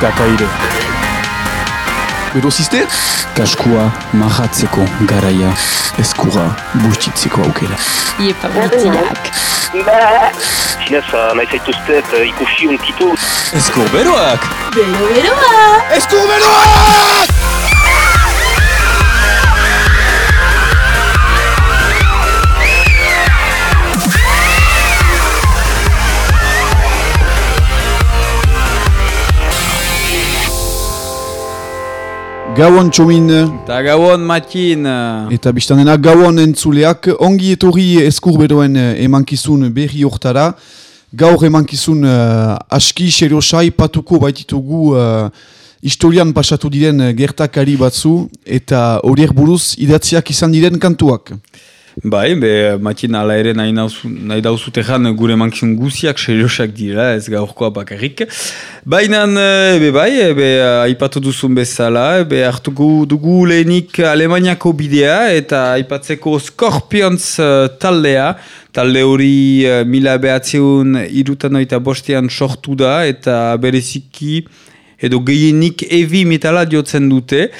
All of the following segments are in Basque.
kakaire. Berozizte? Kaskua mahatzeko garaia eskura bustitzeko aukera. Iepa butiak. Zinez, nahi zaituztet ikusi unkitu. Eskur beroak! Bero beroa! Eskur beroak! Gauan txomin, Ta gauan matin, eta biztanena gauan entzuleak, ongi etorri eskurberoen eh, emankizun berri hortara. Gaur emankizun uh, aski xerosai patuko baititugu uh, historian pasatu diren gertakari batzu eta horiek buruz idatziak izan diren kantuak. Bai, be, matin ala ere nahi, nahi dauzutean gure mankizun guziak seriosak dira, ez gaurkoa bakarrik. Baina, eh, be bai, e, be, aipatu duzun bezala, be, hartuko dugu lehenik Alemaniako bidea eta aipatzeko Scorpions eh, taldea, talde hori mila behatzeun irutan oita bostean sortu da eta bereziki edo gehienik evi metala diotzen dute.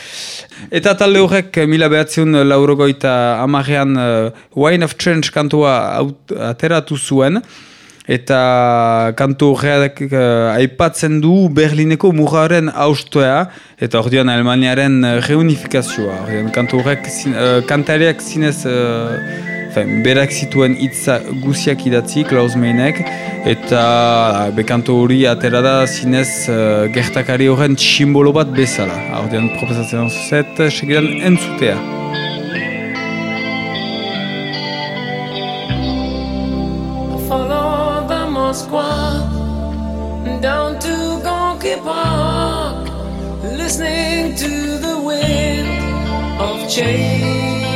Eta talde horrek mila behatzeun laurogoita amarean uh, Wine of Change kantua ateratu zuen. Eta kantu horrek uh, aipatzen du Berlineko muraren austoa eta ordean Alemaniaren uh, reunifikazioa. Ordean kantu horrek zin, uh, kantariak zinez uh, Fen, berak zituen hitza guziak idatzi, Klaus Meinek, eta bekanto hori atera da zinez uh, gertakari horren simbolo bat bezala. Hordean proposatzen zuzet, segidan entzutea. Follow the down to Gonky Park, listening to the wind of change.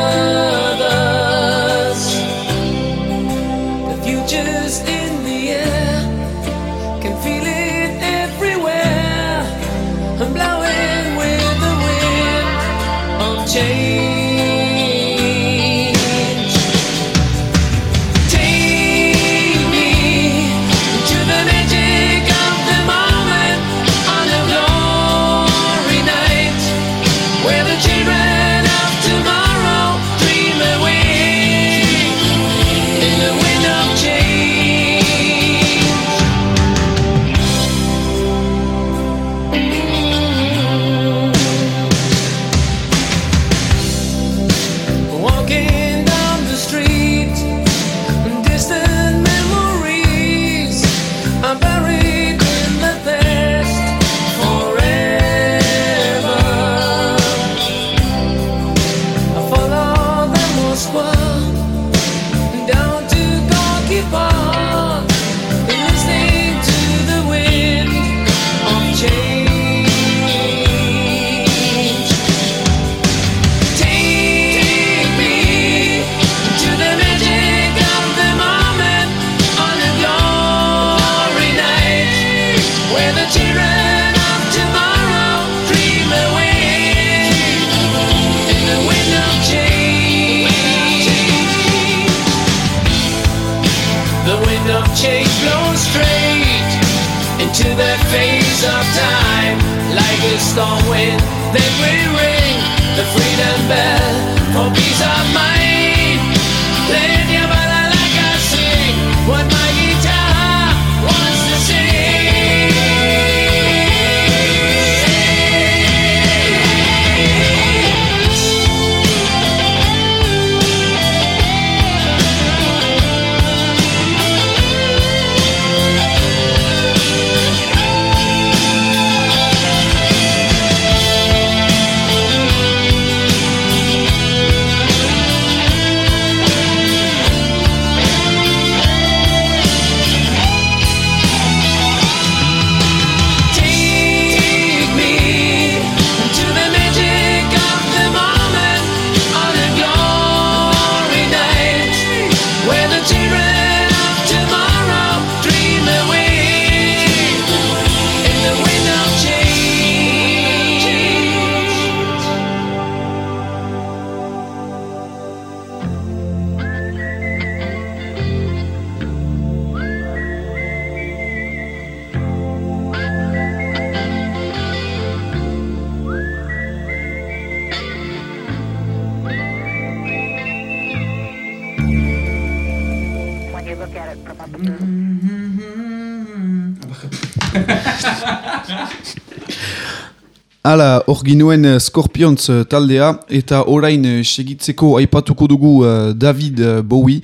Hor ginuen eh, Scorpions eh, taldea, eta orain eh, segitzeko aipatuko dugu David Bowie.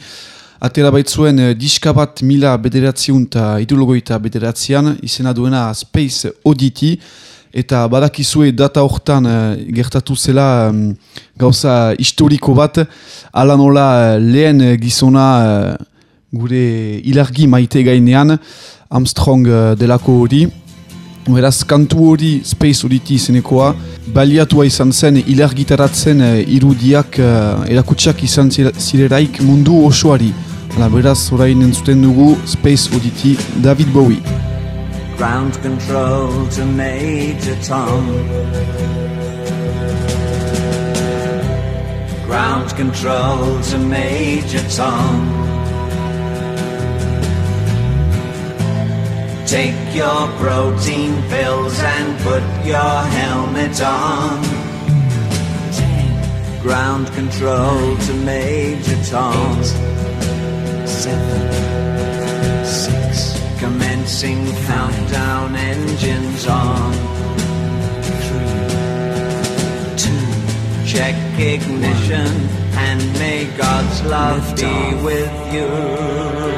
Atera baitzuen diska bat mila bederatziun eta ideologoita bederatzean, izena duena Space Oddity, eta badakizue data hortan gertatu zela em, gauza historiko bat, ala nola eh, lehen eh, gizona gure ilargi maite gainean, Armstrong eh, delako hori, Beraz, kantu hori Space Oddity izenekoa, baliatua izan zen ilargitaratzen uh, irudiak uh, erakutsak izan zire- zireraik mundu osoari. Hala, beraz, orain entzuten dugu Space Oddity David Bowie. Ground control to Major Tom. Ground control to Major Tom. Take your protein pills and put your helmet on. Ground control to Major Tom. Seven, six. Commencing countdown engines on. Three, two. Check ignition and may God's love be with you.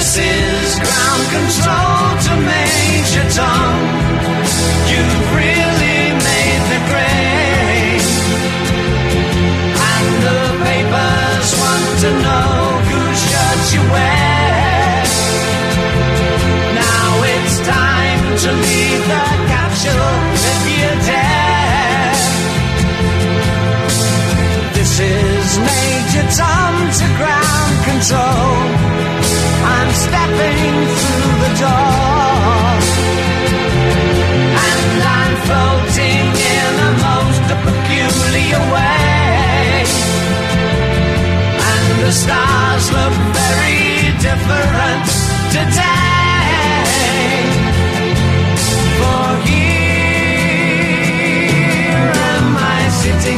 This is ground control to Major Tom.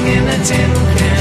In a tin can.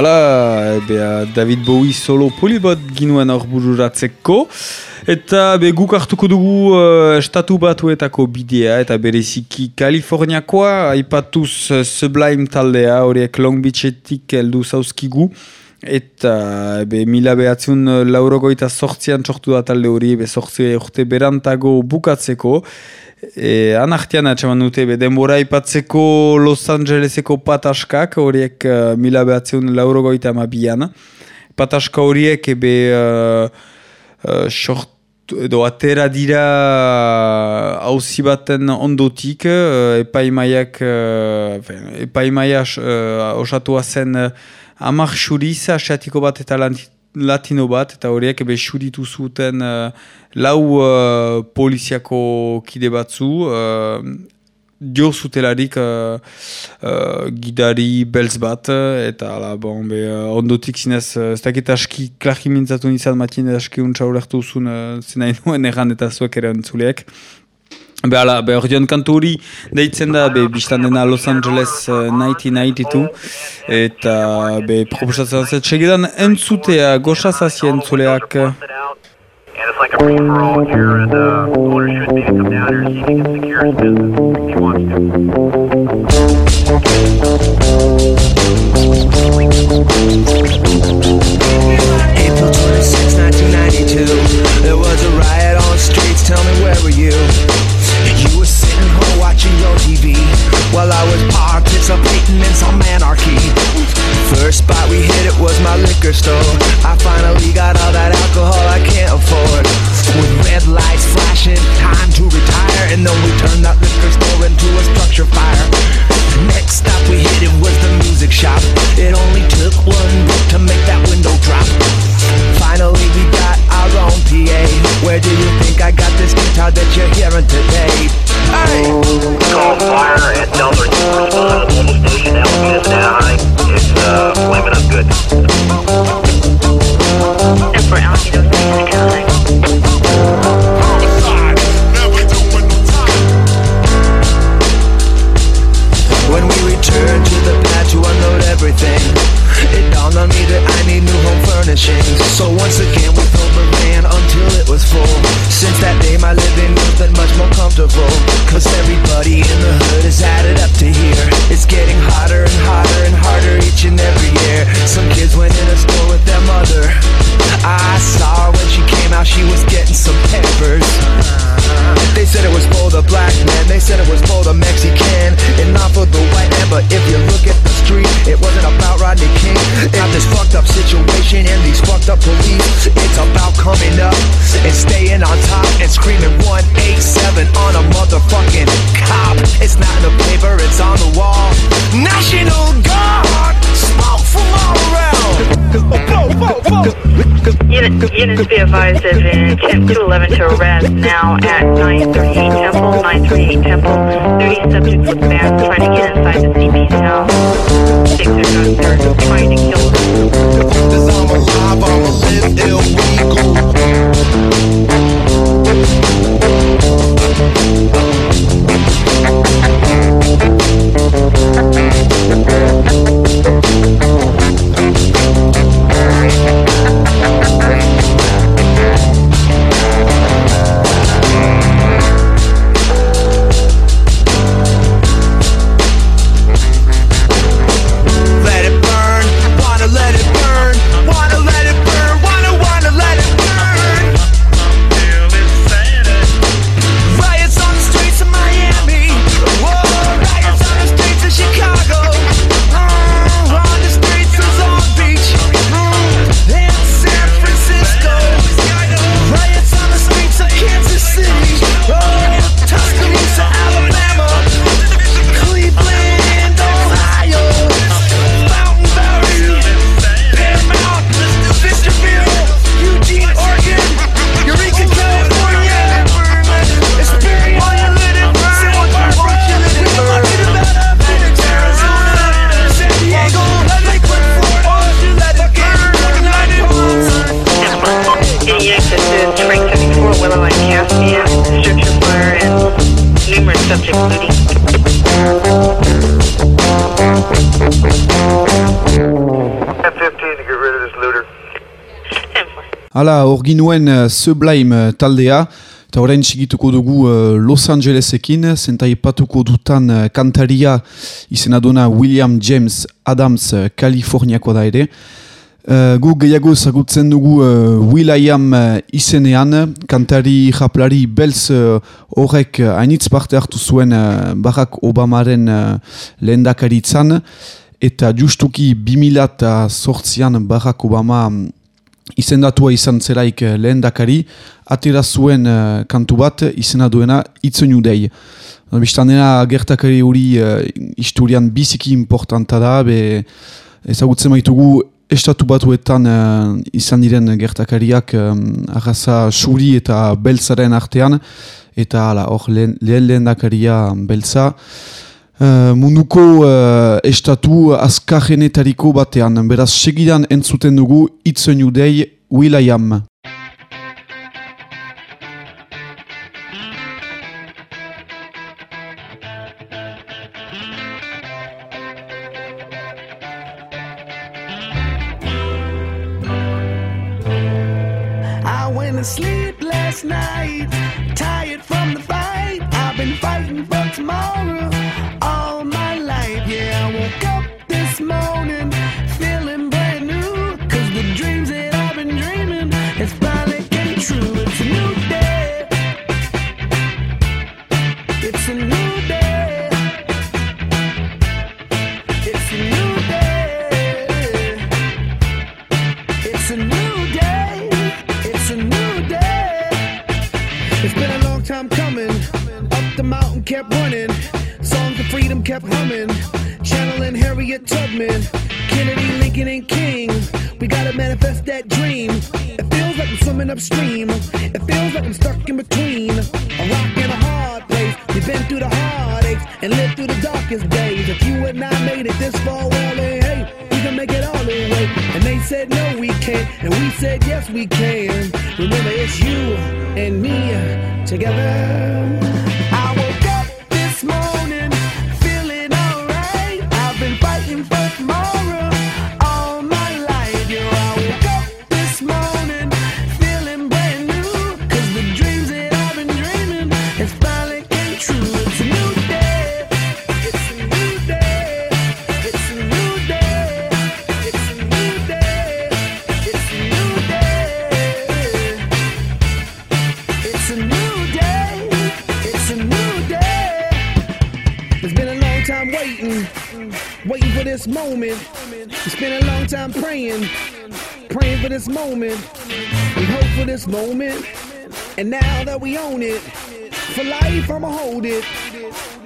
Hala, ebe, uh, David Bowie solo polibot ginuen hor bururatzeko. Eta be, guk hartuko dugu uh, estatu batuetako bidea eta bereziki Kaliforniakoa aipatuz uh, Sublime taldea horiek Long Beachetik heldu zauzkigu. Eta be, mila behatzun laurogoita sortzian sortu da talde hori be, sortzi urte berantago bukatzeko. E, anartian atxaman dute denbora ipatzeko Los Angeleseko pataskak horiek uh, mila behatzun laurogoita amabian. Pataska horiek ebe uh, uh, short edo atera dira hauzi baten ondotik uh, epaimaiak uh, epaimaia uh, osatua zen uh, amak xuriz asiatiko bat eta lanti- latino bat eta horiek ebe xuritu zuten uh, lau uh, poliziako kide batzu uh, dio zutelarik uh, uh, gidari belz bat uh, eta ala, bon, be, uh, ondotik zinez uh, ez dakit aski klaki mintzatu nizan matien aski untsa ulertu zuen uh, zinai nuen erran eta zuek ere entzuleak Be ala, be ordeon kantu hori deitzen da, be biztan dena Los Angeles uh, 1992 eta be proposatzen zet segidan entzutea goxa zazi entzuleak And it's like a free for all here, and uh, owner should be to come down here and see if he can secure his business if he wants to. April 26, 1992. There was a riot on the streets. Tell me, where were you? TV while I was participating in some anarchy. First spot we hit it was my liquor store. I finally Ginuen uh, Sublime uh, taldea, eta orain txigituko dugu uh, Los Angelesekin, zenta ipatuko dutan uh, kantaria izena duna William James Adams uh, Kaliforniako da ere. Uh, gu gehiago zagutzen dugu uh, Will.i.am uh, izenean, kantari japlari belz uh, horrek hainitz parte hartu zuen uh, Barack Obamaren uh, lehendakaritzan, eta justuki 2008an Barack Obama um, izendatua izan zelaik uh, lehendakari, atera zuen uh, kantu bat izena duena itzen judei. Bistandena gertakari hori uh, historian biziki importanta da, be ezagutzen maitugu estatu batuetan uh, izan diren gertakariak um, arraza suri eta beltzaren artean, eta hor lehen lehen dakaria beltza. Uh, munduko uh, estatu azkajenetariko batean, beraz segidan entzuten dugu itzen judei Will.i.am. I to sleep last night, tired from the fight. I've been fighting for tomorrow morning feeling brand new. The dreams that I've been dreaming is finally getting true. It's a new day. It's a new day. It's a new day. It's a new day. It's a new day. It's been a long time coming. Up the mountain kept running. Songs of freedom kept humming. Harriet Tubman, Kennedy, Lincoln, and King. We gotta manifest that dream. It feels like I'm swimming upstream. It feels like I'm stuck in between a rock and a hard place. We've been through the heartaches and lived through the darkest days. If you and I made it this far, well, then, hey, we can make it all the way. And they said no, we can't, and we said yes, we can. Remember, it's you and me together. A praying, praying for this moment. We hope for this moment. And now that we own it, for life I'ma hold it.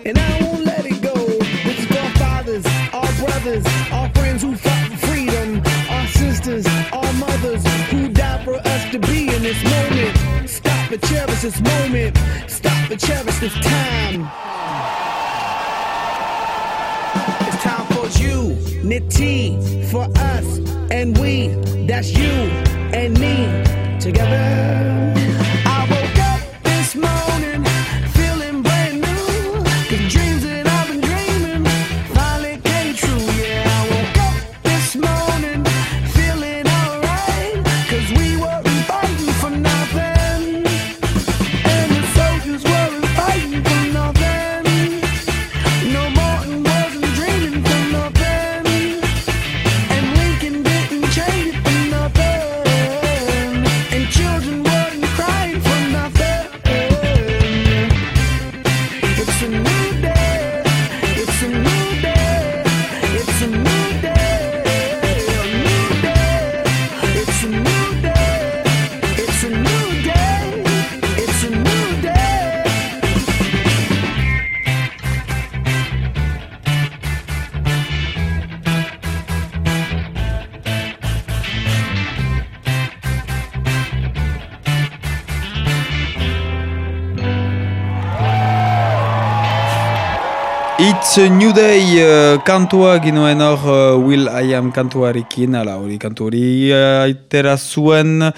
And I won't let it go. This is our fathers, our brothers, our friends who fought for freedom, our sisters, our mothers who died for us to be in this moment. Stop and cherish this moment. Stop and cherish this time. Unity for us and we. That's you and me together. New Day uh, kantua ginoen hor uh, Will I Am kantuarekin, ala hori kantu hori uh, aitera zuen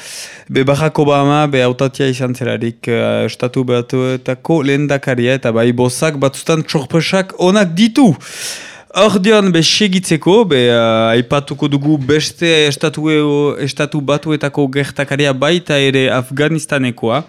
be Barack Obama, be autatia izan zelarik uh, estatu batuetako lehendakaria eta bai bozak batzutan txorpesak onak ditu. Ordeon be segitzeko, be uh, aipatuko dugu beste estatu, estatu batuetako gertakaria baita ere Afganistanekoa.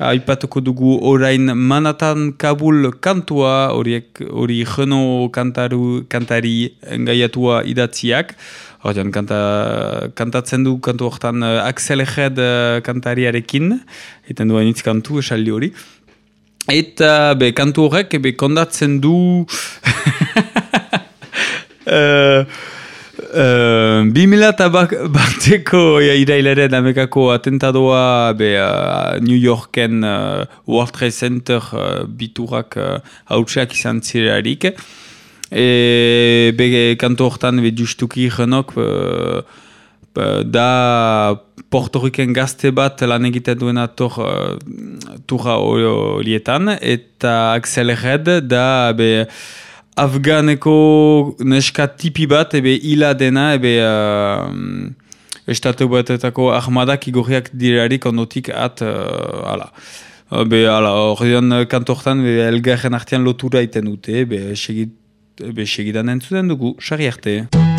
Aipatuko dugu orain Manatan Kabul kantua, horiek hori jeno kantaru, kantari engaiatua idatziak. Ordeon kanta, kantatzen du kantu hortan uh, Axel Hed uh, kantariarekin, eten duen itz kantu esaldi hori. Eta be, kantu horrek be, kondatzen du... Uh, uh, bi mila eta bateko ja, irailaren amekako atentadoa be, uh, New Yorken uh, World Trade Center uh, biturak uh, hautseak izan zirarik. E, be, kanto hortan be, justuki jenok uh, da Porto Riken gazte bat lan egiten duena tor, uh, turra horietan eta Axel Red da be, Afganeko neska tipi bat, ebe hila dena, ebe uh, estatu batetako ahmadak igorriak dirarik ondotik at, uh, ala. Be, ala, hori kantortan, be, elgarren artean lotura iten dute, be, segit, be, segidan entzuten dugu, sari arte.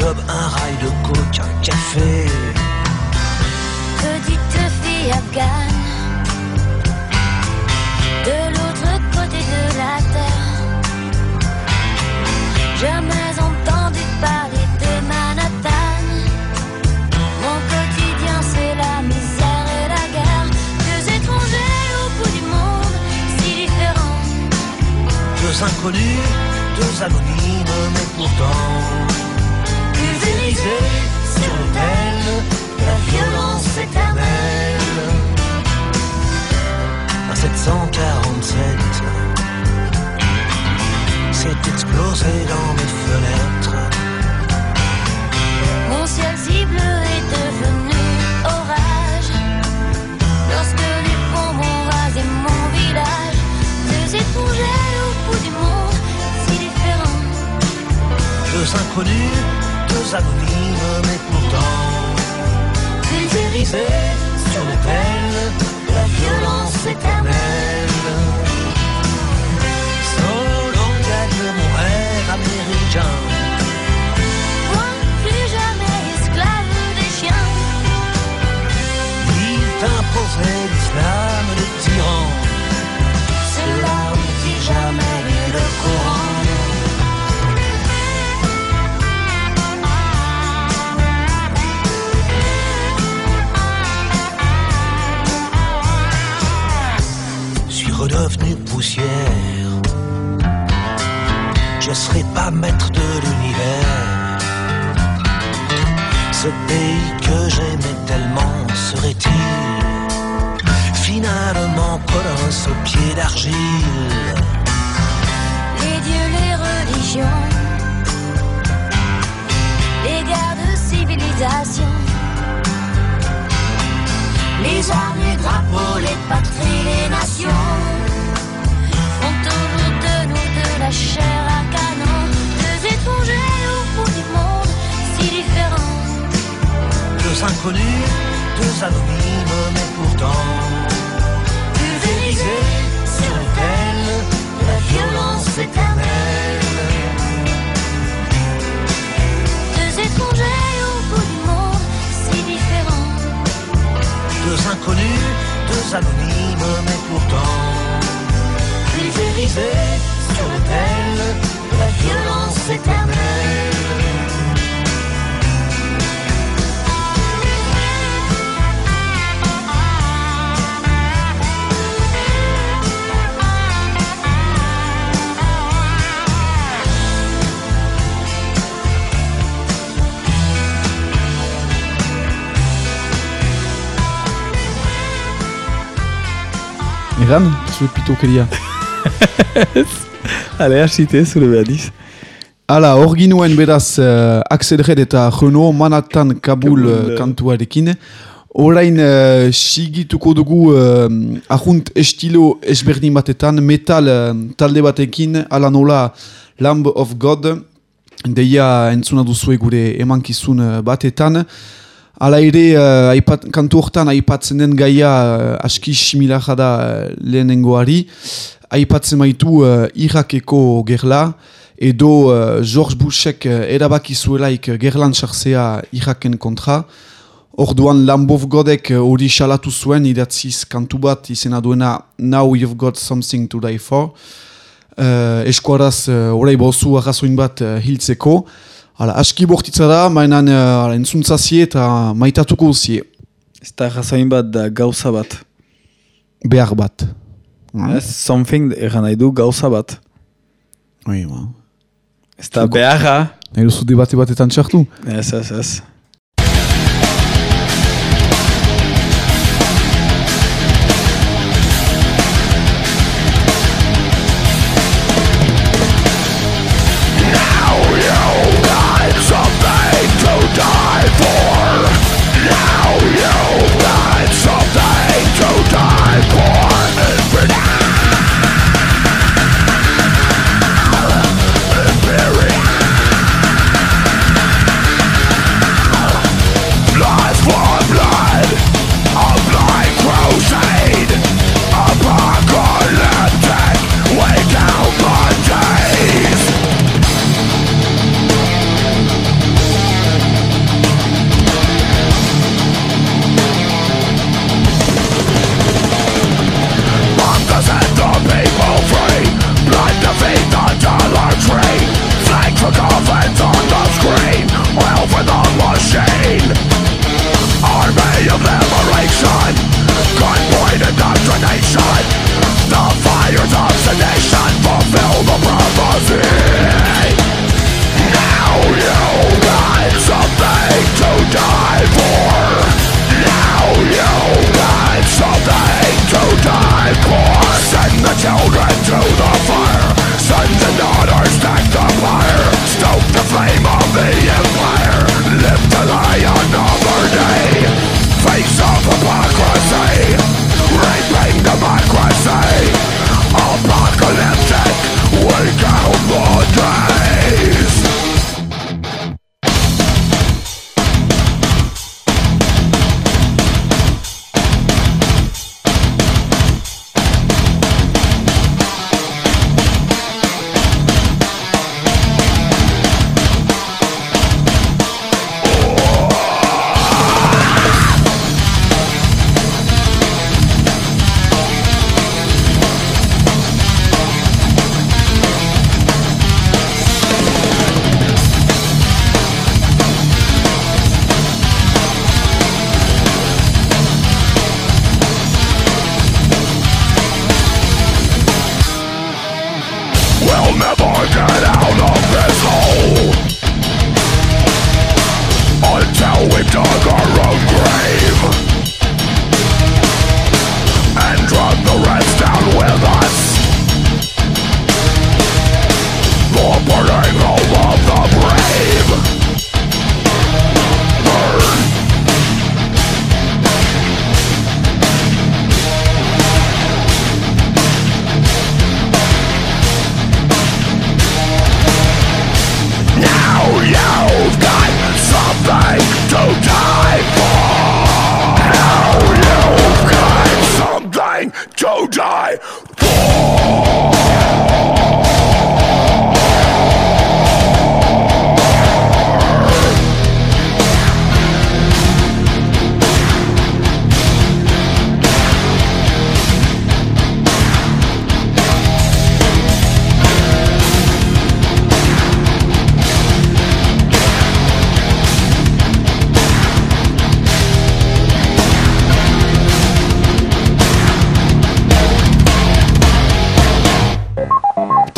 Job, un rail de coke, un café. Petite fille afghane, de l'autre côté de la terre. Jamais entendu parler de Manhattan. Mon quotidien, c'est la misère et la guerre. Deux étrangers au bout du monde, si différents. Deux inconnus, deux anonymes, mais pourtant pulvérisés sur l'autel de la violence éternelle. Un 747 s'est explosé dans mes fenêtres. Mon ciel si bleu est devenu orage Lorsque les bombes ont rasé mon village Deux étrangers au bout du monde Si différents Deux inconnus, je s'abolis de mes contents, crésérisés sur le plaines la violence éternelle. Sans l'enquête de mon rêve américain, moi plus jamais esclave des chiens, vive un procès d'islam. D'argile. Les dieux, les religions Les guerres de civilisation Les armes, les drapeaux, les patries, les nations. Font autour de nous de la chair à canon Deux étrangers au bout du monde Si différents. Deux inconnus, deux anonymes, mais pourtant deux anonymes, mais pourtant pulvérisés sur l'autel la violence éternelle. Egan, zure pitokeria. Ale, hasite, zure behar diz. Hala, hor ginuen beraz uh, Axel Red eta Renault Manhattan Kabul uh, kantuarekin. Orain uh, sigituko dugu uh, ahunt estilo esberdin batetan, metal uh, talde batekin, ala nola Lamb of God, deia entzuna duzue gure emankizun uh, batetan. Hala ere, uh, aipat, kantu hortan aipatzen den gaia uh, aski similara da uh, lehenengoari. Aipatzen maitu uh, Irakeko gerla, edo uh, George Bushek uh, erabaki zuelaik uh, gerlan sartzea Iraken kontra. Orduan Lambov Godek uh, hori salatu zuen idatziz kantu bat izena duena Now You've Got Something to Die For. Uh, eskuaraz uh, orai bozu arrazoin bat uh, hiltzeko. Hala, aski bortitza da, mainan uh, entzuntzazie eta maitatuko zie. Ez da jasoin bat da gauza bat. Behar bat. Ez, something egan nahi du gauza bat. Oi, ba. Ez da beharra. Nahi duzu debate batetan txartu? Ez, ez, ez.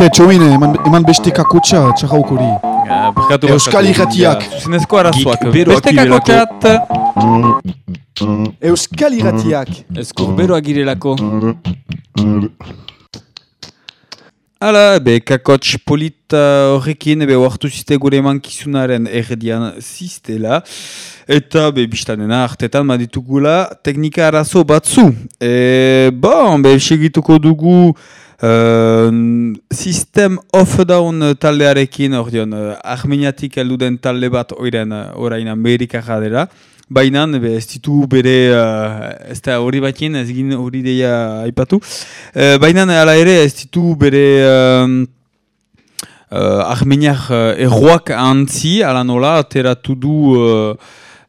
Te, txoin, eman, eman beste kakotxa, txarrauk hori. Barkatu Euskal irratiak. Zuzenezko arazoak. Beste kakotxat. Euskal irratiak. Eskur beroak girelako. Hala, be, kakotx polit horrekin, be, oartu ziste gure mankizunaren erdian ziztela. Eta, be, biztanena, artetan, maditugula, teknika arazo batzu. E, bon, be, segituko dugu uh, sistem off-down taldearekin, hor dion, uh, armeniatik elduden talde bat oiren, uh, orain Amerika jadera. Baina, be, ez ditu bere, uh, ez da hori batin, ez egin hori deia aipatu. Uh, Baina, ala ere, ez ditu bere um, uh, armeniak uh, erroak antzi, ala nola, ateratu du uh,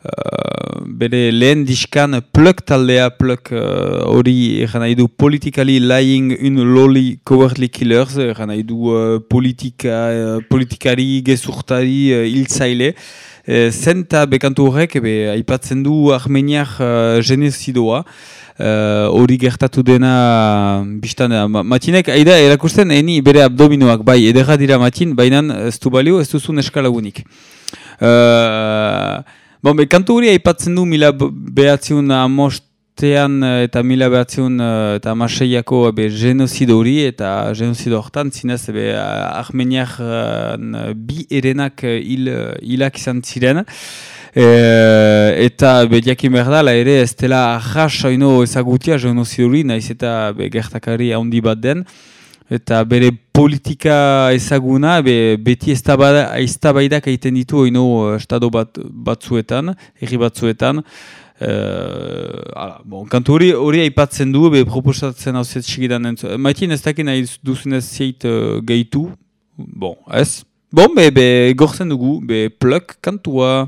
uh, bere lehen diskan pluk taldea, pluk uh, hori uh, nahi du politically lying un loli cowardly killers, eran nahi du uh, politika, uh, politikari, gezurtari, uh, hiltzaile. E, zenta bekantu horrek, be, aipatzen du armeniak uh, genezidoa, hori gertatu dena biztan, ma, matinek, aida, erakusten, eni bere abdominoak, bai, edera dira matin, baina ez du balio, ez duzun eskalagunik. Uh, bon, be, kantu hori aipatzen du mila behatziun amost, Tean eta mila behatziun eta amaseiako be, genozido hori eta genozido horretan zinez be, armeniak bi erenak hil, hilak izan ziren. E, eta bediakin behar da, ere ez dela jas oino ezagutia genozido hori, nahiz eta be, gertakari handi bat den. Eta bere politika ezaguna be, beti ez tabaidak egiten ditu oino estado bat, batzuetan, herri batzuetan. Uh, ala, bon, kantu hori hori aipatzen du, be proposatzen hau zet sigidan entzu. Maitin ez dakit nahi duzunez zeit uh, gehitu, bon, ez? Bon, be, be gortzen dugu, be pluk kantua.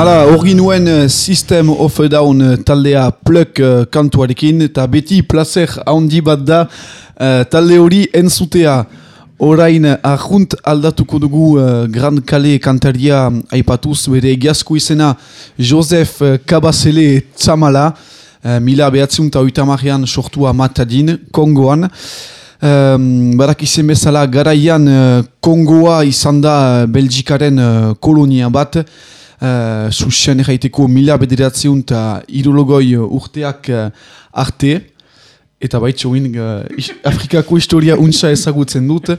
Hala, hori nuen eh, System of Down eh, taldea pluk uh, kantuarekin, eta beti placer handi bat da eh, talde hori entzutea. Orain ahunt aldatuko dugu uh, Grand Kale kantaria aipatuz bere egiazko izena Joseph uh, Kabasele Tzamala, uh, mila behatziun eta oitamarean sortua matadin, Kongoan. Um, barak izen bezala garaian uh, Kongoa izan da uh, Belgikaren uh, kolonia bat, uh, susen erraiteko mila bederatziun eta irologoi urteak uh, arte, eta baitxoin uh, Afrikako historia untsa ezagutzen dut.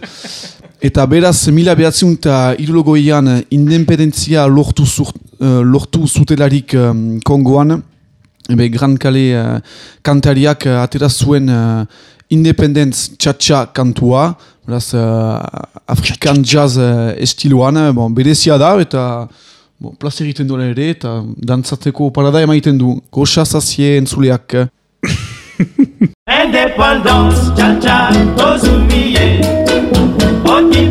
Eta beraz, mila behatziun eta irologoian independentzia lortu, zur, uh, lortu zutelarik um, Kongoan, Ebe, Gran Kale uh, kantariak uh, atera zuen uh, Independence Tchatcha kantua, beraz, uh, Afrikan jazz uh, estiloan, eh, bon, berezia da, eta bon, plazer egiten duela ere, eta dantzatzeko parada emaiten du, goxa zazie entzuleak. Indépendance, cha-cha, tozumiye Oti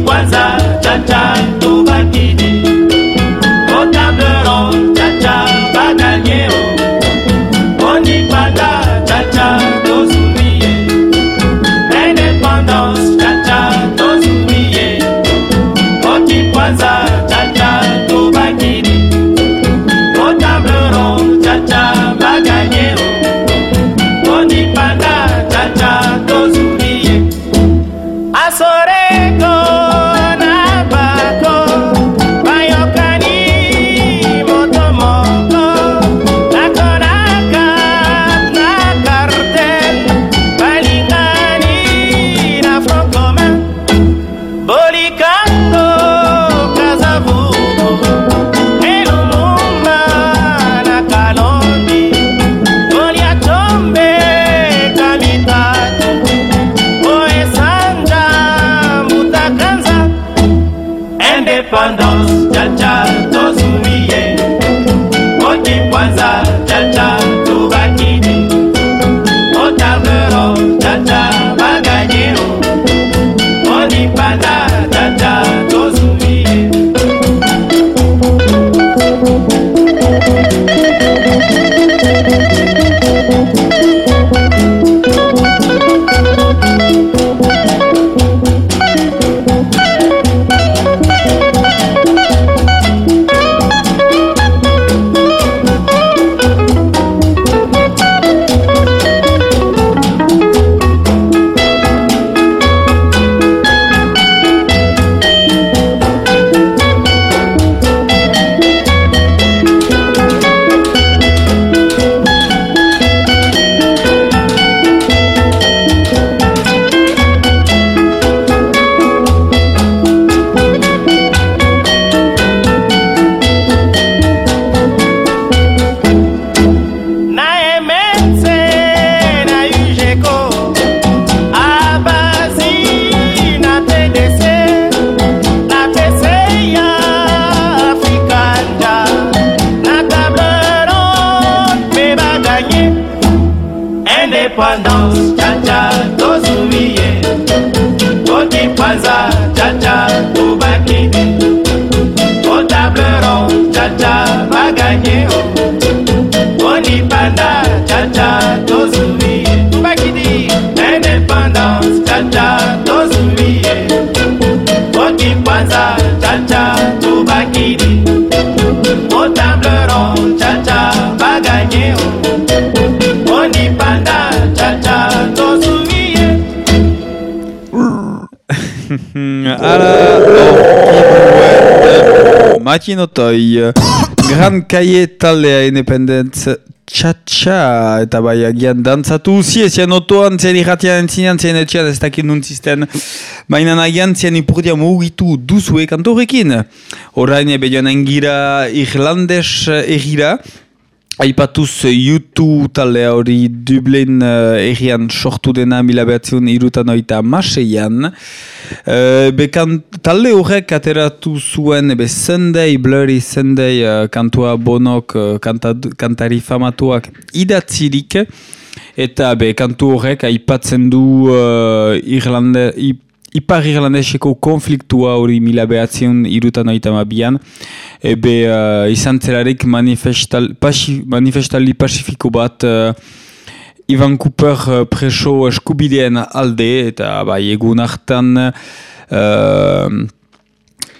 Matinotoi, Gran Kaie taldea independentz txatxa, eta bai agian dantzatu. Uzi, ezian otoan, zien irratian entzinean, zien etxean ez dakit nuntzisten, baina agian zien ipurdia mugitu duzue kantorekin. Orain ebe joan engira irlandes egira, Aipatuz YouTube taldea hori Dublin uh, egian sortu dena mila behatziun irutan oita maseian. Uh, bekan, talde horrek ateratu zuen ebe Sunday, Blurry Sunday uh, kantua bonok uh, kantad, kantari famatuak idatzirik. Eta be kantu horrek aipatzen du uh, Irlande, i- Ipar Irlandeseko konfliktua hori mila behatzion irutan oita mabian, ebe uh, izan zelarik manifestal, pasi, manifestaldi pasifiko bat uh, Ivan Cooper uh, preso eskubideen alde, eta bai egun hartan uh,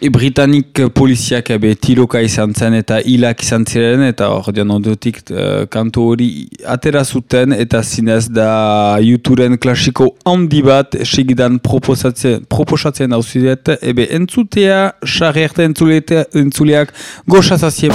E Britanik poliziak ebe tiroka izan zen eta hilak izan ziren eta hor dian ondotik uh, kantu hori atera zuten eta zinez da YouTuberen klasiko handi bat segidan proposatzen, proposatzen hau ziret ebe entzutea, sarri arte entzuleak goxazazien.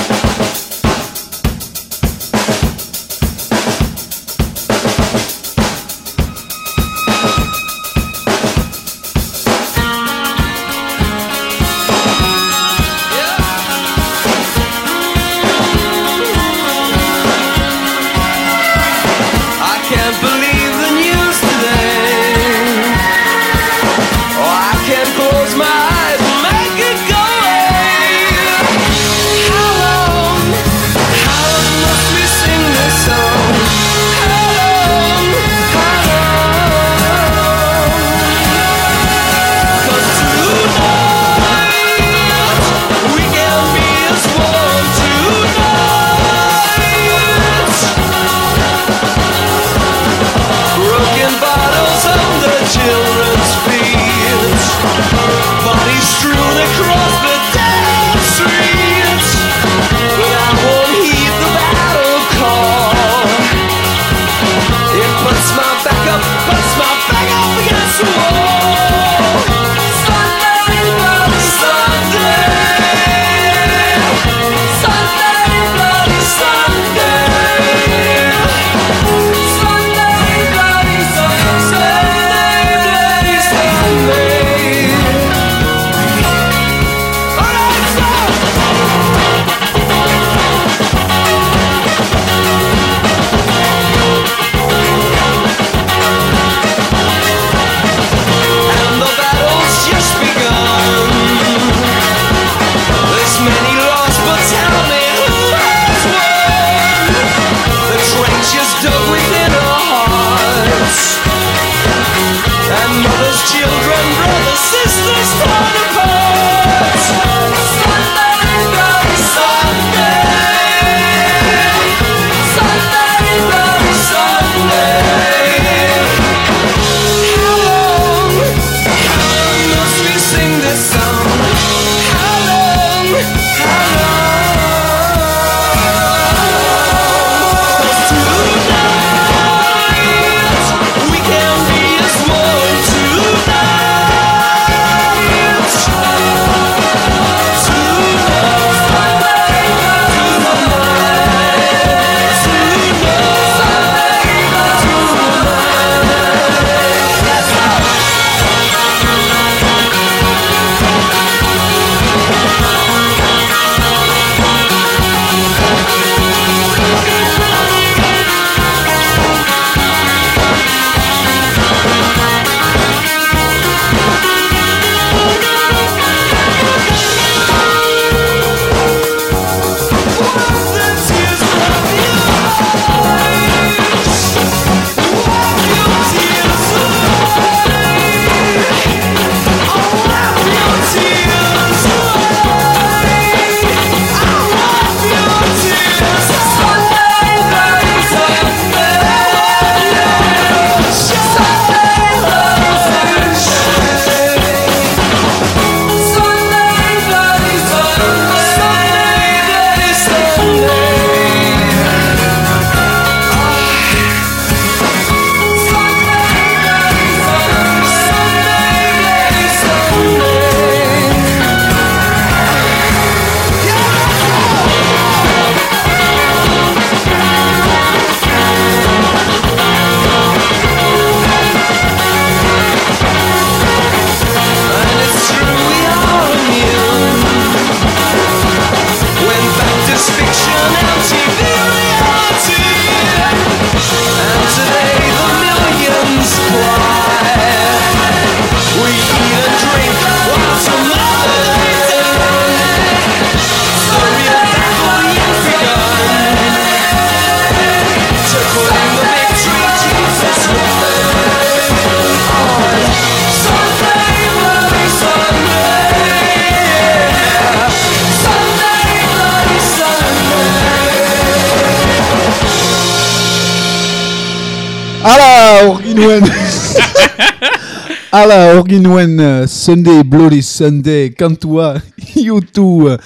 Hor nuen uh, Sunday, Bloody Sunday, kantua, YouTube, uh,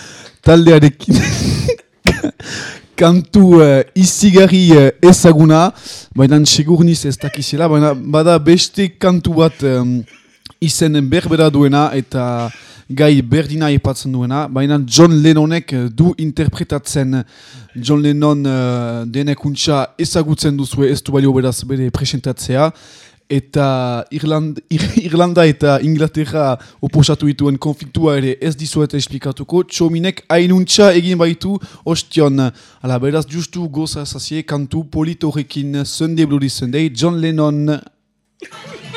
taldearekin... kantu uh, izigarri uh, ezaguna, baina segurniz ez dakizela, baina bada beste kantu bat um, izen berbera duena eta gai berdina epatzen duena, baina John Lennonek uh, du interpretatzen. John Lennon uh, denekuntza ezagutzen duzue ez du balio beraz bere presentatzea, eta Irland, Ir Irlanda eta Inglaterra oposatu dituen konfliktua ere ez dizuet esplikatuko, txominek hainuntza egin baitu ostion. Ala, beraz, justu goza zazie kantu politorekin Sunday Bloody Sunday, John Lennon.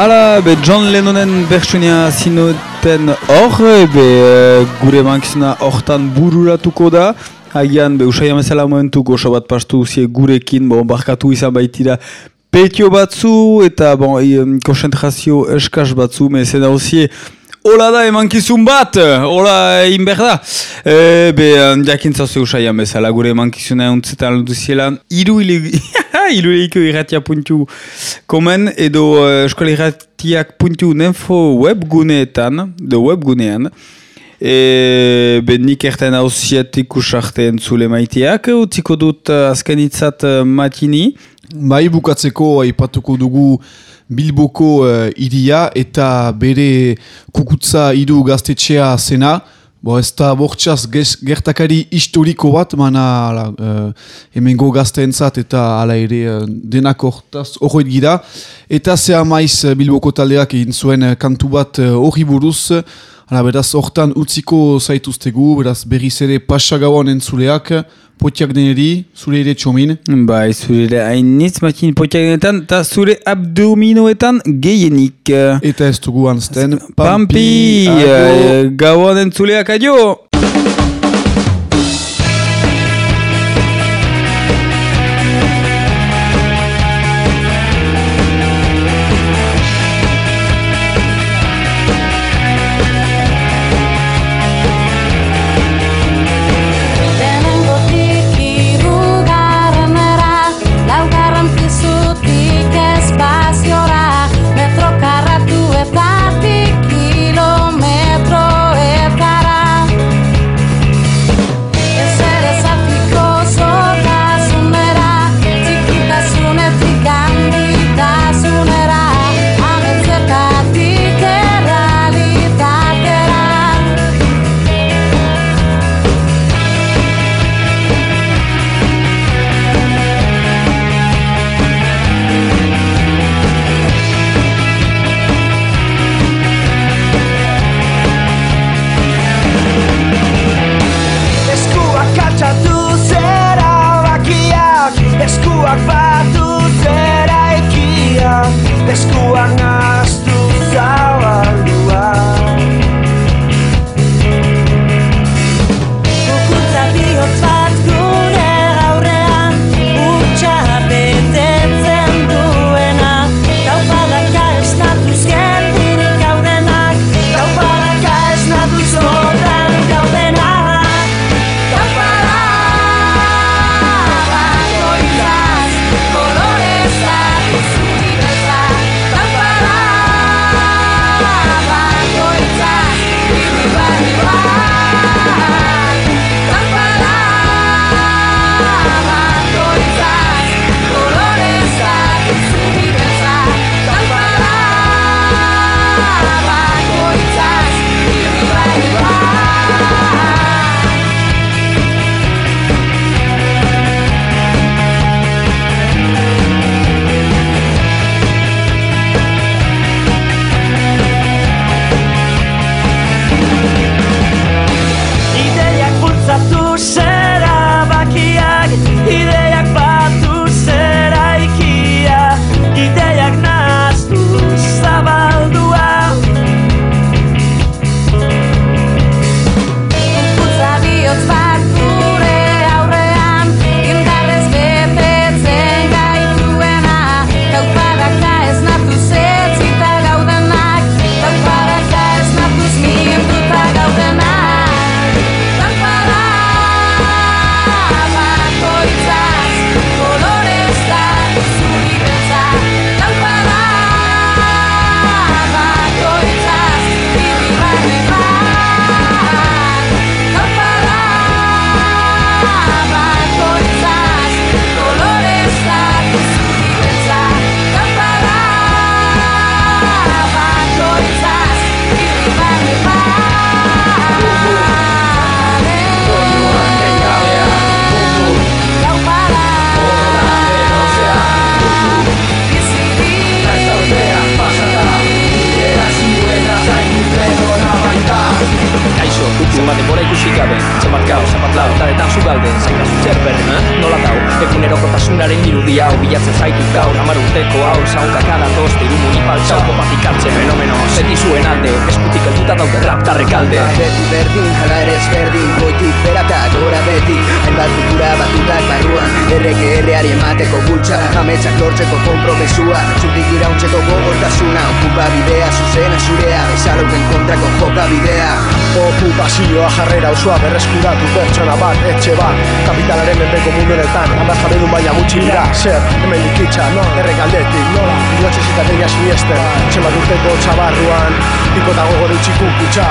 Hala, be John Lennonen bertsunia zinoten hor, be eh, gure mankizuna hortan bururatuko da. Agian, be usai amezala momentu gozo bat pastu zie gurekin, bon, barkatu izan baitira petio batzu eta bon, i, konzentrazio eskaz batzu, me zena Hola da emankizun bat, hola egin behar da. E, be, jakintza zeu saian bezala, gure emankizuna untzetan duziela, iru iruleiko irratia puntu komen, edo uh, eskola irratiak puntu nenfo webguneetan, do webgunean, E, be nik erten hausiet ikusarte entzule maiteak, utziko dut uh, azken itzat uh, matini. Bai bukatzeko aipatuko dugu Bilboko uh, iria eta bere kukutza idu gaztetxea zena. Bo ez da bortxaz gertakari historiko bat, mana ala, uh, hemengo gazteentzat eta ala ere uh, denak hortaz horret gira. Eta zea maiz Bilboko taldeak egin zuen kantu bat hori buruz, Hala, beraz, hortan utziko zaituztegu, beraz, berriz ere pasagauan entzuleak, potiak deneri, zure ere txomin. Bai, zure ere hainitz makin potiak denetan, eta zure abdominoetan gehienik. Eta ez dugu anzten, Pampi! Eh, Gauan entzuleak, adio! Urteko hau zaunkak adatoz Diru munipaltza Kopatik hartzen fenomeno. Zeti zuen alde Eskutik helduta daude raptarrek alde. Beti berdin, hala ere ezberdin gora beti Hainbat kultura batutak barruan. Erreke erreari emateko bultza Ametsak lortzeko kompromesua Zutik irauntzeko gogortasuna Okupa bidea, zuzena zurea. Bezalauken kontrako joka bidea. Okupazioa jarrera osoa berreskuratu pertsona bat, etxe bat. Kapitalaren menpeko mundu honetan, hamar jabedun baina gutxi dira. Zer, hemen likitza, no, errek aldetik, nola Inotxez eta teia siniesten, zenbat urteko txabarruan Pikota gogor utxikun kutsa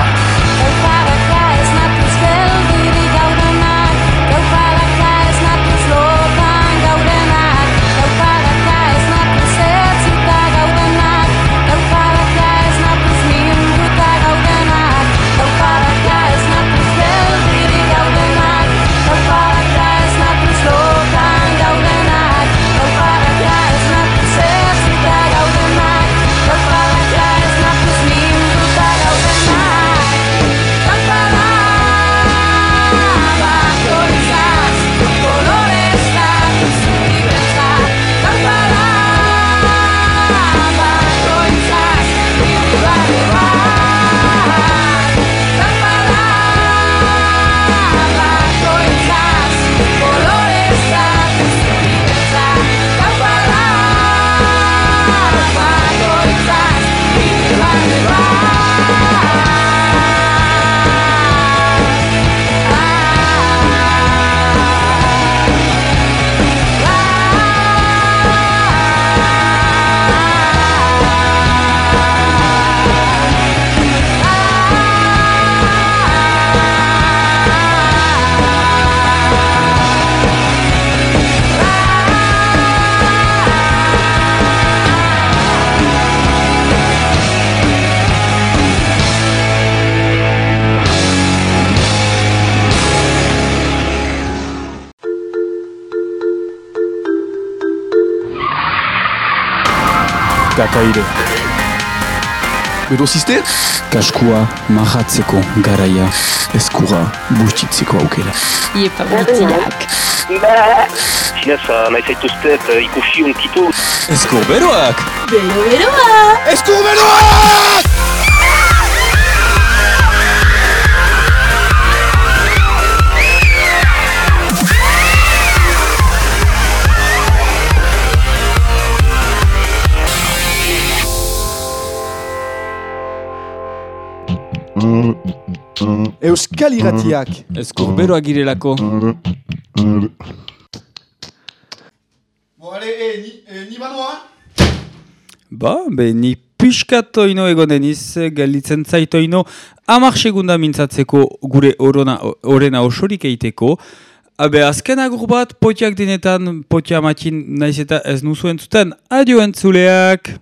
Kakaire. Berozizte? Kaskua mahatzeko garaia eskura bustitzeko aukera. Iepa gutiak. Zinez, nahi zaituztet uh, ikusi unkitu. Eskur beroak! Bero Euskal iratiak. Eskur beroak girelako. Bo, ale, e, ni, e, ni banoa? Ba, be, ni piskatoino egoneniz, galitzen zaitoino, amar segunda mintzatzeko gure orona, orena osorik eiteko. Abe, azken agur bat, potiak denetan, potia matin naiz eta ez nuzuen zuten, adio entzuleak!